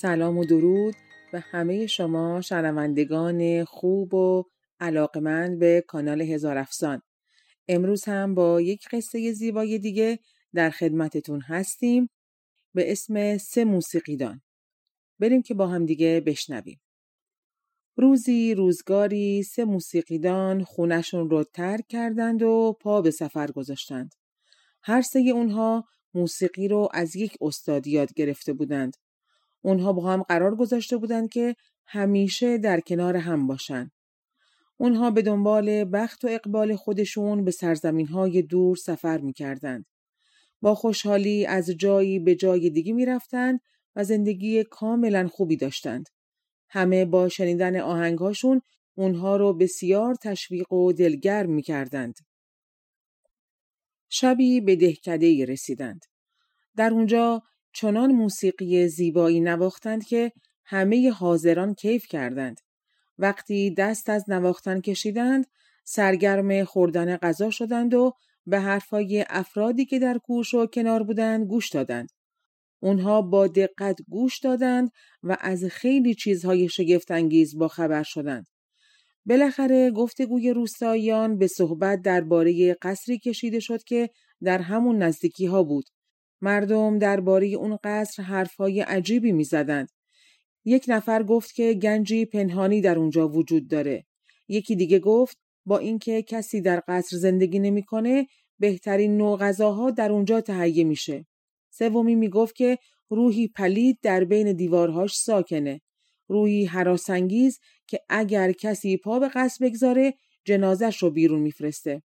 سلام و درود به همه شما شنوندگان خوب و علاقمند به کانال هزار افسان. امروز هم با یک قصه زیبای دیگه در خدمتتون هستیم به اسم سه موسیقیدان. بریم که با هم دیگه بشنویم. روزی روزگاری سه موسیقیدان خونشون رو ترک کردند و پا به سفر گذاشتند. هر سه اونها موسیقی رو از یک استاد یاد گرفته بودند. اونها با هم قرار گذاشته بودند که همیشه در کنار هم باشن. اونها به دنبال بخت و اقبال خودشون به سرزمین های دور سفر می کردند. با خوشحالی از جایی به جای دیگه می رفتند و زندگی کاملا خوبی داشتند. همه با شنیدن آهنگهاشون اونها رو بسیار تشویق و دلگرم می کردند. شبی به دهکده رسیدند. در اونجا چنان موسیقی زیبایی نواختند که همه حاضران کیف کردند. وقتی دست از نواختن کشیدند، سرگرم خوردن غذا شدند و به حرفای افرادی که در کوش و کنار بودند گوش دادند. اونها با دقت گوش دادند و از خیلی چیزهای شگفتانگیز با خبر شدند. بالاخره گفتگوی روستاییان به صحبت درباره قصری کشیده شد که در همون نزدیکی ها بود. مردم درباره اون قصر حرفهای عجیبی می‌زدند. یک نفر گفت که گنجی پنهانی در اونجا وجود داره. یکی دیگه گفت با اینکه کسی در قصر زندگی نمی‌کنه بهترین نوع غذاها در اونجا تهیه میشه. سومی می‌گفت که روحی پلید در بین دیوارهاش ساکنه. روحی حراسانگیز که اگر کسی پا به قصر بگذاره جنازش رو بیرون میفرسته.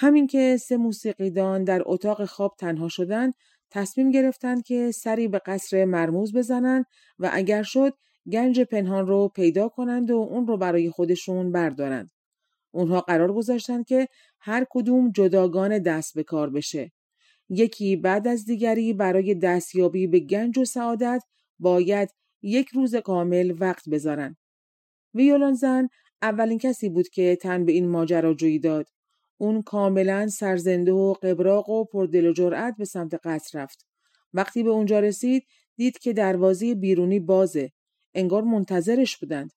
همین که سه موسیقیدان در اتاق خواب تنها شدند تصمیم گرفتند که سری به قصر مرموز بزنند و اگر شد گنج پنهان رو پیدا کنند و اون رو برای خودشون بردارند. اونها قرار گذاشتند که هر کدوم جداگانه دست به کار بشه. یکی بعد از دیگری برای دستیابی به گنج و سعادت باید یک روز کامل وقت بذارن. ویولون زن اولین کسی بود که تن به این ماجراجویی داد. اون کاملا سرزنده و قبراق و پردل و جرأت به سمت قصر رفت. وقتی به اونجا رسید دید که دروازه بیرونی بازه. انگار منتظرش بودند.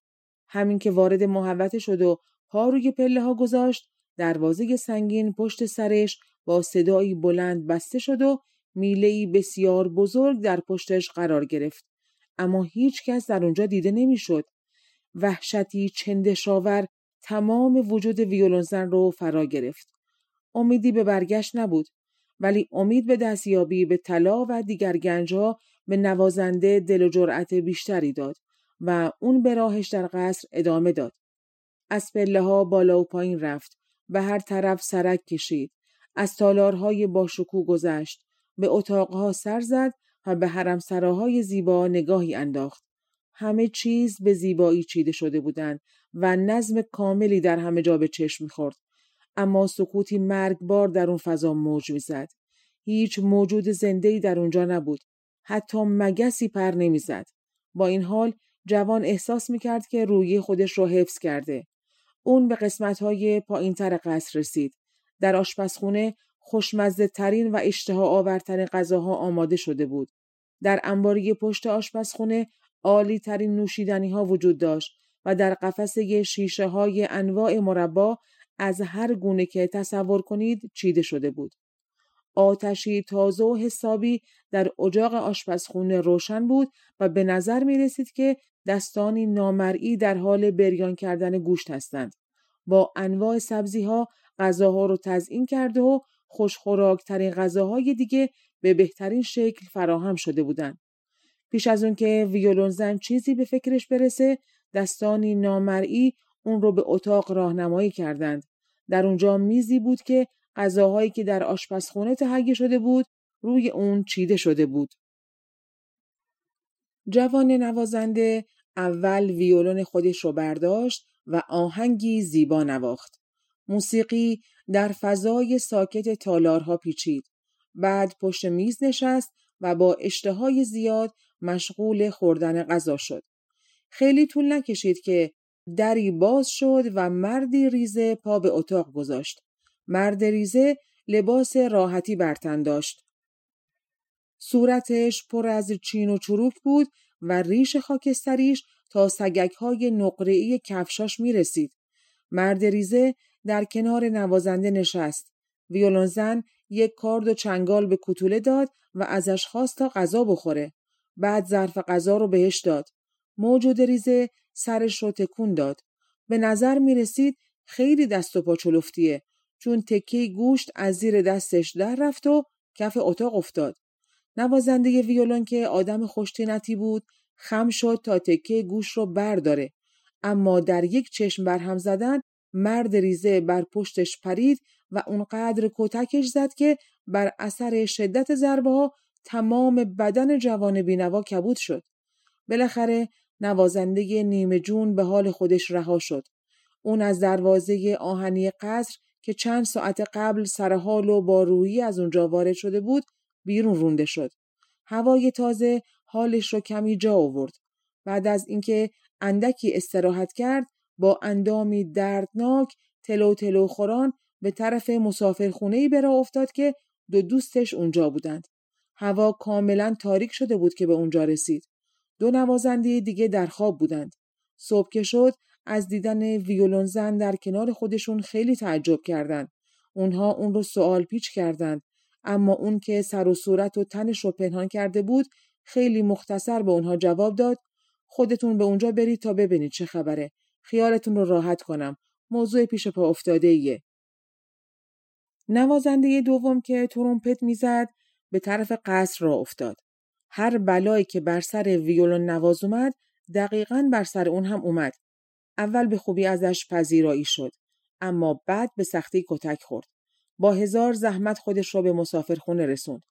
همین که وارد محوطه شد و پا روی پله ها گذاشت دروازه سنگین پشت سرش با صدایی بلند بسته شد و میلهی بسیار بزرگ در پشتش قرار گرفت. اما هیچ کس در اونجا دیده نمی‌شد. وحشتی چندشاور تمام وجود ویولونزن رو فرا گرفت. امیدی به برگشت نبود ولی امید به دستیابی به طلا و دیگر گنجها به نوازنده دل و جرأت بیشتری داد و اون به راهش در قصر ادامه داد. از پله ها بالا و پایین رفت به هر طرف سرک کشید از تالارهای باشکوه گذشت به اتاقها سر زد و به حرم سراهای زیبا نگاهی انداخت همه چیز به زیبایی چیده شده بودند و نظم کاملی در همه جا به چشم می‌خورد. اما سکوتی مرگبار در اون فضا موج می‌زد. هیچ موجود زنده در اونجا نبود. حتی مگسی پر نمی‌زد. با این حال جوان احساس می‌کرد که روی خودش رو حفظ کرده. اون به قسمت های پایین تر قصر رسید. در آشپزخونه خوشمزه ترین و اشتها آورترین غذاها آماده شده بود. در انباری پشت آشپزخونه عالی ترین نوشیدنی ها وجود داشت و در قفسه شیشه های انواع مربا از هر گونه که تصور کنید چیده شده بود. آتشی تازه و حسابی در اجاق آشپزخونه روشن بود و به نظر می رسید که دستانی نامرئی در حال بریان کردن گوشت هستند. با انواع سبزی ها غذاها رو تزئین کرده و خوشخوراکترین غذاهای دیگه به بهترین شکل فراهم شده بودند. پیش از اون که ویولون زن چیزی به فکرش برسه دستانی نامرئی اون رو به اتاق راهنمایی کردند در اونجا میزی بود که غذاهایی که در آشپزخونه تهیه شده بود روی اون چیده شده بود. جوان نوازنده اول ویولون خودش رو برداشت و آهنگی زیبا نواخت. موسیقی در فضای ساکت تالارها پیچید. بعد پشت میز نشست و با اشتهای زیاد مشغول خوردن غذا شد. خیلی طول نکشید که دری باز شد و مردی ریزه پا به اتاق گذاشت. مرد ریزه لباس راحتی برتن داشت. صورتش پر از چین و چروک بود و ریش خاکستریش تا سگک های نقره‌ای کفشاش می رسید. مرد ریزه در کنار نوازنده نشست. ویولونزن یک کارد و چنگال به کتوله داد و ازش خواست تا غذا بخوره. بعد ظرف غذا رو بهش داد. موجود ریزه سرش رو تکون داد. به نظر می رسید خیلی دست و پا چلفتیه چون تکه گوشت از زیر دستش در رفت و کف اتاق افتاد. نوازنده ویولون که آدم خوشتینتی بود خم شد تا تکه گوش رو برداره اما در یک چشم برهم زدن مرد ریزه بر پشتش پرید و اونقدر کتکش زد که بر اثر شدت ضربه تمام بدن جوان بینوا کبود شد. بالاخره نوازنده نیمه جون به حال خودش رها شد. اون از دروازه آهنی قصر که چند ساعت قبل سرحال و با روحی از اونجا وارد شده بود بیرون رونده شد. هوای تازه حالش رو کمی جا آورد. بعد از اینکه اندکی استراحت کرد با اندامی دردناک تلو تلو خوران به طرف مسافرخونه ای برا افتاد که دو دوستش اونجا بودند. هوا کاملا تاریک شده بود که به اونجا رسید. دو نوازنده دیگه در خواب بودند. صبح که شد از دیدن ویولون زن در کنار خودشون خیلی تعجب کردند. اونها اون رو سوال پیچ کردند اما اون که سر و صورت و تنش رو پنهان کرده بود خیلی مختصر به اونها جواب داد خودتون به اونجا برید تا ببینید چه خبره خیالتون رو راحت کنم موضوع پیش پا افتاده ایه. نوازنده دوم که ترومپت می‌زد به طرف قصر را افتاد. هر بلایی که بر سر ویولون نواز اومد دقیقا بر سر اون هم اومد. اول به خوبی ازش پذیرایی شد. اما بعد به سختی کتک خورد. با هزار زحمت خودش را به مسافرخونه رسوند.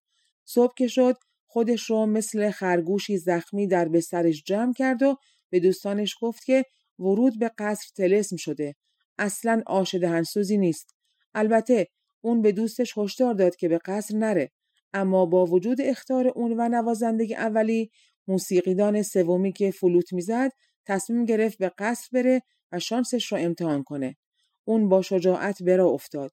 صبح که شد خودش رو مثل خرگوشی زخمی در بسترش جمع کرد و به دوستانش گفت که ورود به قصر تلسم شده. اصلا آش دهنسوزی نیست. البته اون به دوستش هشدار داد که به قصر نره. اما با وجود اختار اون و نوازندگی اولی موسیقیدان سومی که فلوت می‌زد تصمیم گرفت به قصر بره و شانسش رو امتحان کنه. اون با شجاعت برا افتاد.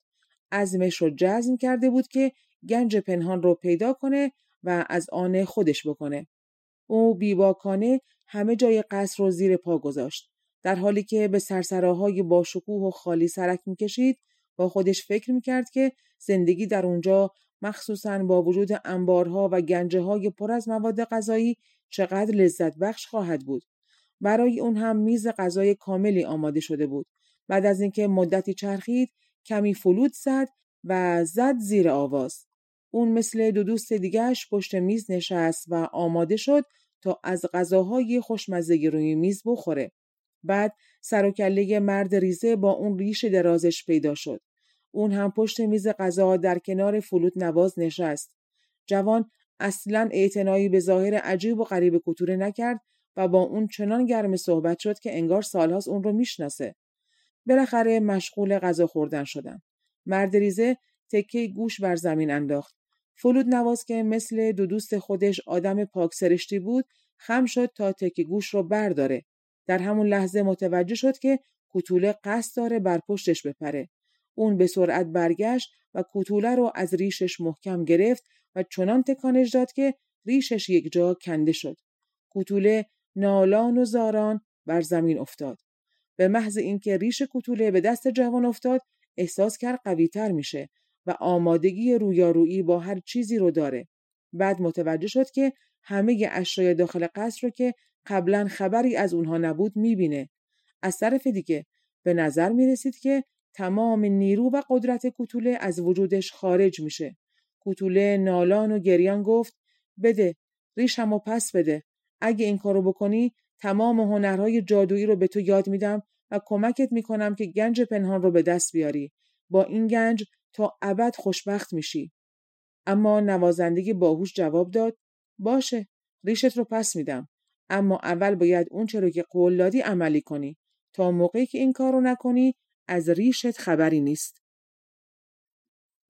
عزمش رو جزم کرده بود که گنج پنهان رو پیدا کنه و از آن خودش بکنه. او بیباکانه همه جای قصر رو زیر پا گذاشت. در حالی که به سرسراهای با شکوه و خالی سرک می‌کشید با خودش فکر می‌کرد که زندگی در اونجا مخصوصا با وجود انبارها و گنجه های پر از مواد غذایی چقدر لذت بخش خواهد بود. برای اون هم میز غذای کاملی آماده شده بود. بعد از اینکه مدتی چرخید کمی فلود زد و زد زیر آواز. اون مثل دو دوست دیگرش پشت میز نشست و آماده شد تا از غذاهای خوشمزه روی میز بخوره. بعد سر و کله مرد ریزه با اون ریش درازش پیدا شد. اون هم پشت میز غذا در کنار فلوت نواز نشست. جوان اصلا اعتنایی به ظاهر عجیب و غریب کتوره نکرد و با اون چنان گرم صحبت شد که انگار سالهاست اون رو می‌شناسه. بالاخره مشغول غذا خوردن شدن. مرد ریزه تکه گوش بر زمین انداخت. فلود نواز که مثل دو دوست خودش آدم پاک سرشتی بود خم شد تا تکه گوش رو برداره. در همون لحظه متوجه شد که کوتوله قصد داره بر پشتش بپره. اون به سرعت برگشت و کوتوله رو از ریشش محکم گرفت و چنان تکانش داد که ریشش یک جا کنده شد. کوتوله نالان و زاران بر زمین افتاد. به محض اینکه ریش کوتوله به دست جوان افتاد احساس کرد قویتر میشه و آمادگی رویارویی با هر چیزی رو داره. بعد متوجه شد که همه اشیای داخل قصر رو که قبلا خبری از اونها نبود می‌بینه. از طرف دیگه به نظر می‌رسید که تمام نیرو و قدرت کوتوله از وجودش خارج میشه. کوتوله نالان و گریان گفت بده ریشم و پس بده. اگه این کارو بکنی تمام هنرهای جادویی رو به تو یاد میدم و کمکت می‌کنم که گنج پنهان رو به دست بیاری. با این گنج تا ابد خوشبخت میشی. اما نوازنده باهوش جواب داد باشه ریشت رو پس میدم اما اول باید اون رو که قول دادی عملی کنی تا موقعی که این کار رو نکنی از ریشت خبری نیست.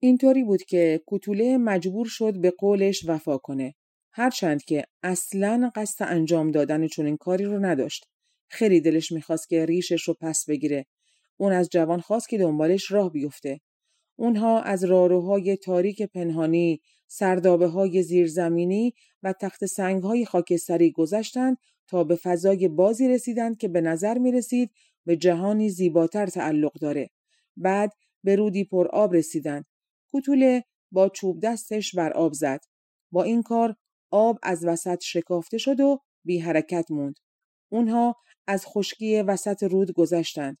اینطوری بود که کوتوله مجبور شد به قولش وفا کنه. هرچند که اصلا قصد انجام دادن چنین کاری رو نداشت. خیلی دلش می‌خواست که ریشش رو پس بگیره. اون از جوان خواست که دنبالش راه بیفته. اونها از راروهای تاریک پنهانی، سردابه های زیرزمینی و تخت سنگ های خاکستری گذشتند تا به فضای بازی رسیدند که به نظر می رسید به جهانی زیباتر تعلق داره. بعد به رودی پر آب رسیدند. کوتوله با چوب دستش بر آب زد. با این کار آب از وسط شکافته شد و بی حرکت موند. اونها از خشکی وسط رود گذشتند.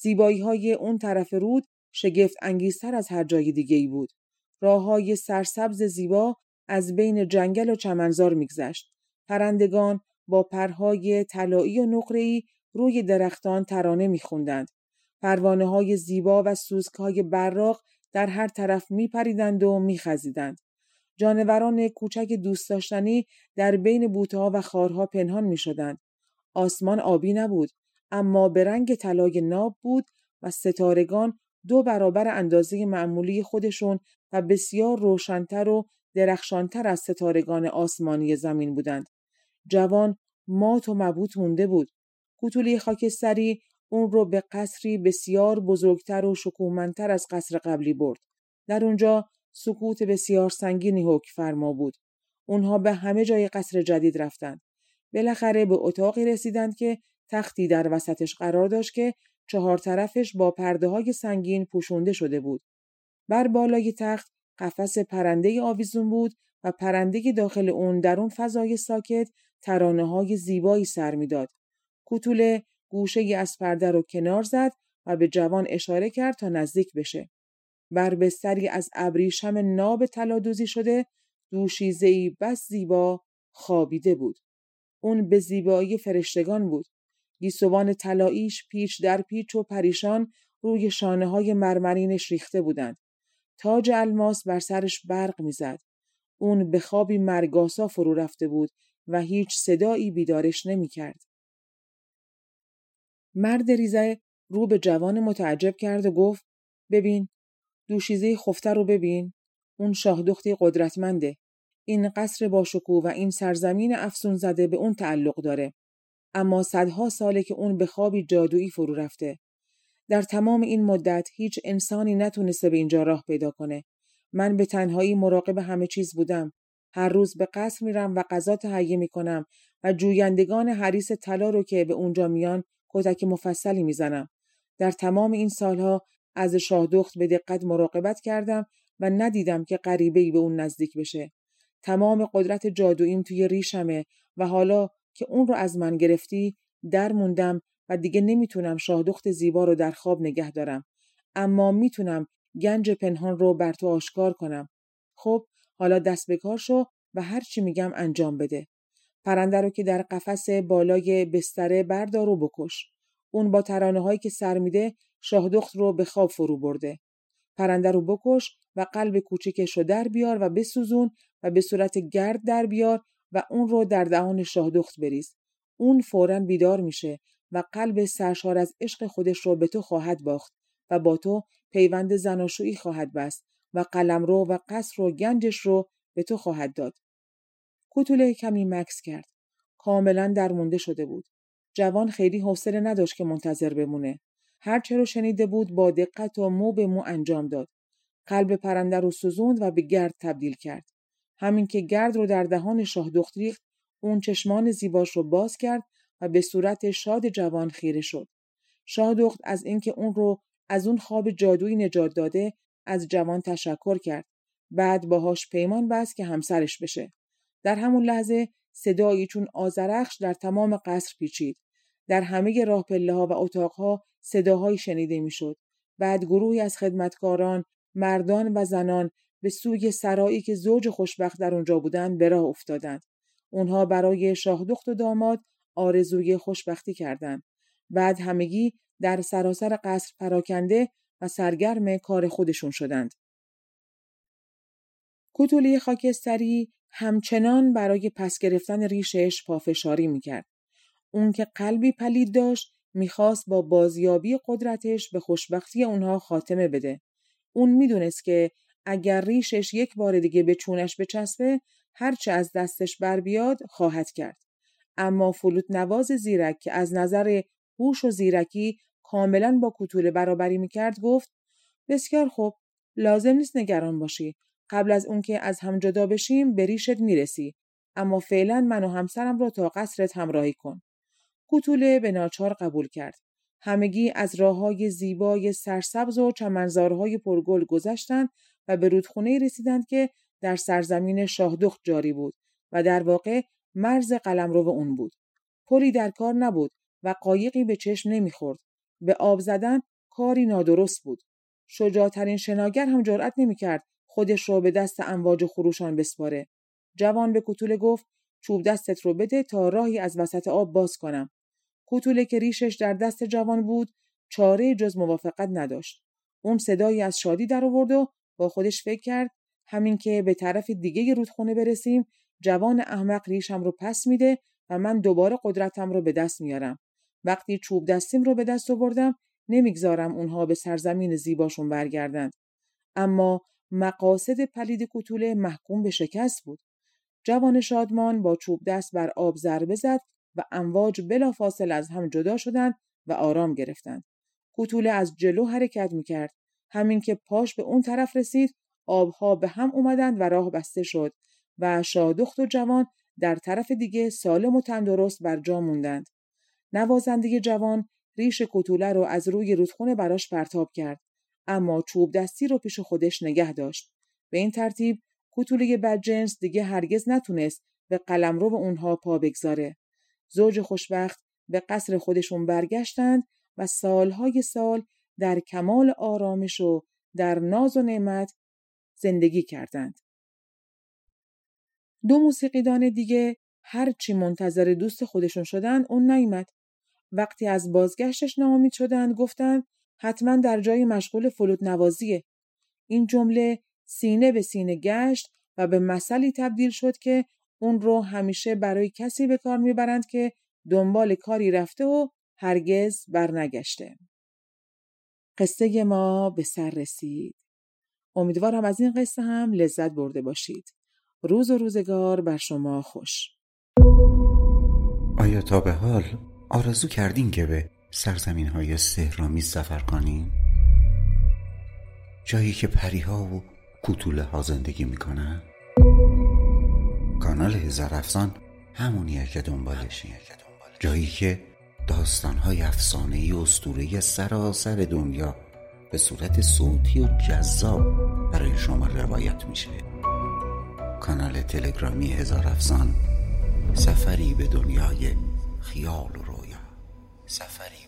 زیبایی های اون طرف رود شگفت انگیزتر از هر جای دیگه ای بود. راه های سرسبز زیبا از بین جنگل و چمنزار میگذشت. پرندگان با پرهای طلایی و نقره‌ای روی درختان ترانه میخوندند. پروانه های زیبا و سوزک های براق در هر طرف میپریدند و میخزیدند. جانوران کوچک دوست داشتنی در بین بوتها و خارها پنهان می‌شدند. آسمان آبی نبود اما به رنگ طلای ناب بود و ستارگان دو برابر اندازه معمولی خودشون و بسیار روشنتر و درخشانتر از ستارگان آسمانی زمین بودند. جوان مات و مبوط مونده بود. کوتولی خاکستری اون رو به قصری بسیار بزرگتر و شکوهمندتر از قصر قبلی برد. در اونجا سکوت بسیار سنگینی حکم فرما بود. اونها به همه جای قصر جدید رفتند. بالاخره به اتاقی رسیدند که تختی در وسطش قرار داشت که چهار طرفش با پرده های سنگین پوشونده شده بود. بر بالای تخت قفس پرنده آویزون بود و پرنده داخل اون در اون فضای ساکت ترانه های زیبایی سر می‌داد. کوتوله گوشه از پرده رو کنار زد و به جوان اشاره کرد تا نزدیک بشه. بر بستری از ابریشم ناب طلا شده دوشیزهای بس زیبا خوابیده بود. اون به زیبایی فرشتگان بود. گیسوان طلاییش پیچ در پیچ و پریشان روی شانه های مرمرینش ریخته بودند. تاج الماس بر سرش برق می‌زد. اون به خوابی مرگاسا فرو رفته بود و هیچ صدایی بیدارش نمی‌کرد. مرد ریزه رو به جوان متعجب کرد و گفت ببین دوشیزه خفته رو ببین. اون شاهدختی قدرتمنده. این قصر با و این سرزمین افسون زده به اون تعلق داره. اما صدها ساله که اون به خوابی جادویی فرو رفته. در تمام این مدت هیچ انسانی نتونسته به اینجا راه پیدا کنه. من به تنهایی مراقب همه چیز بودم. هر روز به قصر میرم و غذا تهیه می‌کنم و جویندگان حریس طلا رو که به اونجا میان کتک مفصلی می‌زنم. در تمام این سالها از شاهدخت به دقت مراقبت کردم و ندیدم که غریبه به اون نزدیک بشه. تمام قدرت جادوییم توی ریشمه و حالا که اون رو از من گرفتی در موندم و دیگه نمی‌تونم شاهدخت زیبا رو در خواب نگه دارم. اما می‌تونم گنج پنهان رو بر تو آشکار کنم. خب حالا دست به کار شو و هر چی میگم انجام بده. پرنده رو که در قفس بالای بستره بردار و بکش. اون با ترانه هایی که سر میده شاهدخت رو به خواب فرو برده. پرنده رو بکش و قلب کوچکش رو در بیار و بسوزون و به صورت گرد در بیار و اون رو در دهان شاهدخت بریز. اون فورا بیدار میشه و قلب سرشار از عشق خودش رو به تو خواهد باخت و با تو پیوند زناشویی خواهد بست و قلمرو و قصر و گنجش رو به تو خواهد داد. کوتوله کمی مکس کرد. کاملا درمونده شده بود. جوان خیلی حوصله نداشت که منتظر بمونه. هر چه رو شنیده بود با دقت و مو به مو انجام داد. قلب پرنده رو سوزوند و به گرد تبدیل کرد. همین که گرد رو در دهان شاه دخت ریخت، اون چشمان زیباش رو باز کرد و به صورت شاد جوان خیره شد. شاه دخت از اینکه اون رو از اون خواب جادویی نجات داده از جوان تشکر کرد. بعد باهاش پیمان بست که همسرش بشه. در همون لحظه صدایی چون آزرخش در تمام قصر پیچید. در همه راه پله ها و اتاقها صداهایی شنیده می‌شد. بعد گروهی از خدمتکاران، مردان و زنان به سوی سرایی که زوج خوشبخت در اونجا بودند به راه افتادند. اونها برای شاهدخت و داماد آرزوی خوشبختی کردند. بعد همگی در سراسر قصر پراکنده و سرگرم کار خودشون شدند. کوتولی خاکستری همچنان برای پس گرفتن ریشش پافشاری می‌کرد. اون که قلبی پلید داشت می‌خواست با بازیابی قدرتش به خوشبختی اونها خاتمه بده. اون می‌دونست که اگر ریشش یک بار دیگه به چونش بچسبه هرچه از دستش بر بیاد خواهد کرد. اما فلوت نواز زیرک که از نظر هوش و زیرکی کاملا با کوتوله برابری می‌کرد گفت بسیار خوب لازم نیست نگران باشی قبل از اون که از هم جدا بشیم به ریشت می‌رسی اما فعلا من و همسرم رو تا قصرت همراهی کن کوتوله به ناچار قبول کرد همگی از راه های زیبای سرسبز و چمنزارهای پرگل گذشتند و به رودخونه رسیدند که در سرزمین شاهدخت جاری بود و در واقع مرز قلمرو اون بود. پلی در کار نبود و قایقی به چشم نمی‌خورد. به آب زدن کاری نادرست بود. شجاعترین شناگر هم جرأت نمی‌کرد خودش را به دست امواج خروشان بسپاره. جوان به کوتوله گفت چوب دستت رو بده تا راهی از وسط آب باز کنم. کوتوله که ریشش در دست جوان بود چاره جز موافقت نداشت. اون صدایی از شادی در آورد و با خودش فکر کرد همین که به طرف دیگه رودخونه برسیم جوان احمق ریشم رو پس میده و من دوباره قدرتم رو به دست میارم. وقتی چوب دستیم رو به دست آوردم نمی‌گذارم اونها به سرزمین زیباشون برگردند. اما مقاصد پلید کوتوله محکوم به شکست بود. جوان شادمان با چوب دست بر آب ضربه زد و امواج بلافاصله از هم جدا شدند و آرام گرفتند. کوتوله از جلو حرکت می‌کرد. همین که پاش به اون طرف رسید آبها به هم اومدند و راه بسته شد و شادخت و جوان در طرف دیگه سالم و تندرست بر جا موندند. نوازنده جوان ریش کتوله رو از روی رودخونه براش پرتاب کرد اما چوب دستی رو پیش خودش نگه داشت. به این ترتیب کتوله بدجنس دیگه هرگز نتونست به قلمرو اونها پا بگذاره. زوج خوشبخت به قصر خودشون برگشتند و سالهای سال در کمال آرامش و در ناز و نعمت زندگی کردند. دو موسیقیدان دیگه هرچی منتظر دوست خودشون شدن اون نیمد. وقتی از بازگشتش ناامید شدن گفتن حتما در جای مشغول فلوت نوازیه. این جمله سینه به سینه گشت و به مثلی تبدیل شد که اون رو همیشه برای کسی به کار می‌برند که دنبال کاری رفته و هرگز برنگشته. قصه ما به سر رسید. امیدوارم از این قصه هم لذت برده باشید. روز و روزگار بر شما خوش. آیا تا به حال آرزو کردین که به سرزمین های سهرامی سفر کنین؟ جایی که پریها و کوتوله ها زندگی می‌کنن؟ کانال هزار افسان همونیه که دنبالشین جایی که داستان های افسانه ای اسطوره سراسر دنیا به صورت صوتی و جذاب برای شما روایت میشه کانال تلگرامی هزار افسان سفری به دنیای خیال و رویا سفری